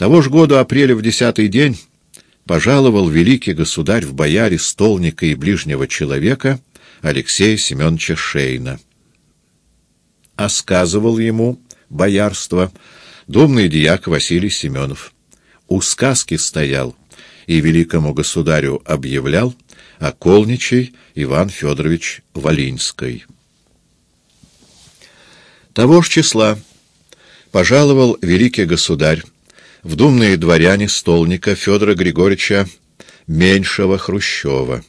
Того же года апреля в десятый день пожаловал великий государь в бояре столника и ближнего человека Алексея Семеновича Шейна. А сказывал ему боярство думный дьяк Василий Семенов. У сказки стоял и великому государю объявлял околничий Иван Федорович Валинской. Того ж числа пожаловал великий государь в думные дворяне столника Федора Григорьевича Меньшего Хрущева.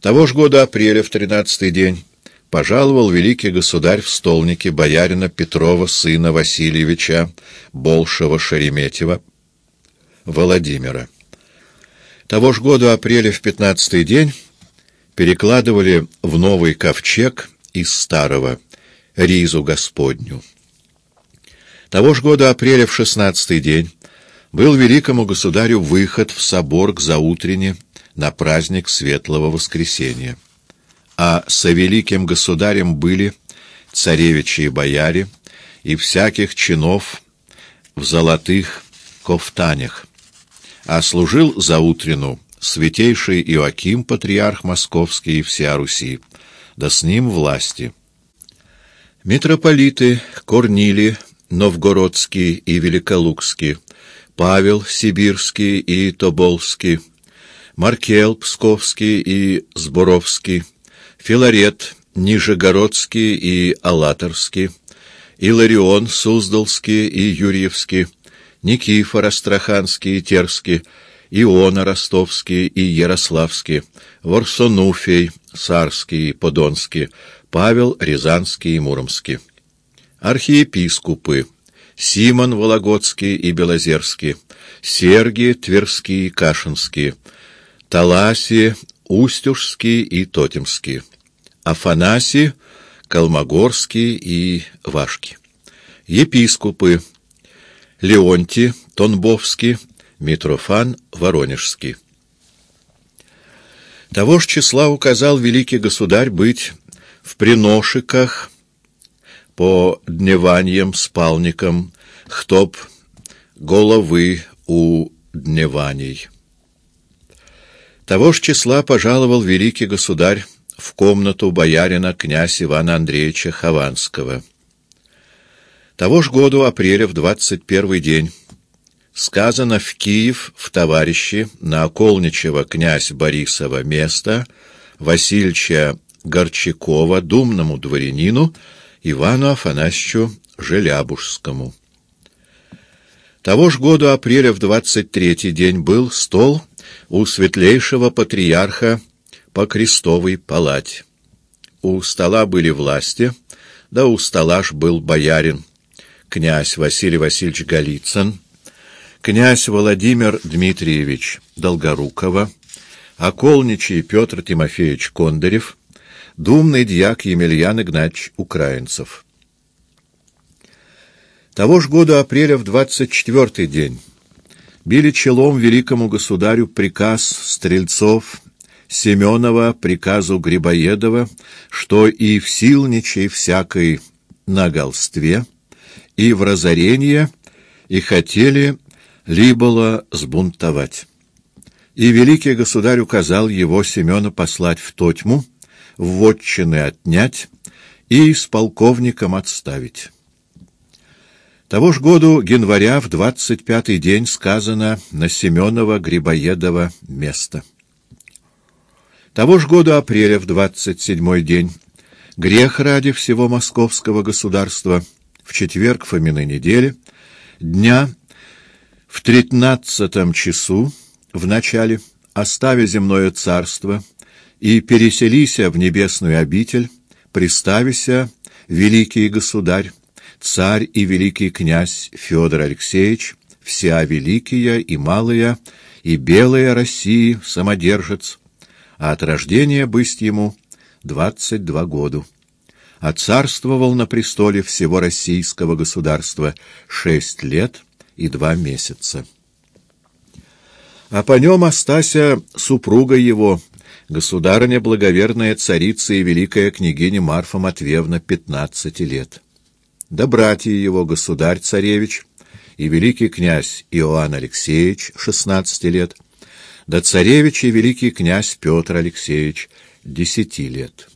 Того ж года апреля в тринадцатый день пожаловал великий государь в столнике боярина Петрова, сына Васильевича Болшева-Шереметьева, Владимира. Того ж года апреля в пятнадцатый день перекладывали в новый ковчег из старого ризу Господню. Того ж года апреля в шестнадцатый день был великому государю выход в собор к заутрене на праздник Светлого Воскресения. А со великим государем были царевичи и бояре и всяких чинов в золотых кофтанях. А служил заутрину святейший Иоаким, патриарх московский и вся Руси, да с ним власти. Митрополиты Корнили, Новгородский и Великолукский, Павел Сибирский и Тоболский, Маркел Псковский и Сборовский, Филарет Нижегородский и Алаторский, Иларион Суздалский и Юрьевский, Никифор Астраханский и Терский, Иона Ростовский и Ярославский, Варсонуфий Сарский и Подонский, Павел Рязанский и Муромский. Архиепископы Симон Вологодский и Белозерский, Сергий Тверский и Кашинский, Таласи, Устюжский и Тотемский, Афанасий, Калмогорский и Вашки. Епископы Леонти, Тонбовский, Митрофан, Воронежский. Того ж числа указал великий государь быть в приношиках по дневаниям спалникам, хтоп головы у дневаний. Того ж числа пожаловал великий государь в комнату боярина князь Ивана Андреевича Хованского. Того ж году апреля в двадцать первый день сказано в Киев в товарищи на околничего князь Борисова место Васильча Горчакова думному дворянину Ивану Афанасьевичу Желябужскому. Того ж года апреля в двадцать третий день был стол у светлейшего патриарха по крестовой палате. У стола были власти, да у стола ж был боярин, князь Василий Васильевич Голицын, князь Владимир Дмитриевич Долгорукова, околничий Петр Тимофеевич Кондарев, думный дьяк Емельян Игнатьевич Украинцев. Того ж года апреля в двадцать четвертый день били челом великому государю приказ Стрельцов, Семенова, приказу Грибоедова, что и в силничей всякой на голстве, и в разорение, и хотели либо сбунтовать. И великий государь указал его Семена послать в Тотьму, вотчины отнять и с полковником отставить. Того ж году января в двадцать пятый день сказано на Семенова-Грибоедова место. Того ж года апреля в двадцать седьмой день грех ради всего московского государства в четверг Фомины недели, дня в тринадцатом часу в начале, оставя земное царство и переселися в небесную обитель, приставися, великий государь, царь и великий князь Федор Алексеевич, вся великая и малая, и белая России самодержец, а от рождения бысть ему двадцать два года. А царствовал на престоле всего российского государства шесть лет и два месяца. А по нем Астася, супруга его, государыня благоверная царица и великая княгиня Марфа Матвеевна, пятнадцати лет да братья его, государь-царевич, и великий князь Иоанн Алексеевич, 16 лет, да царевич и великий князь Петр Алексеевич, 10 лет.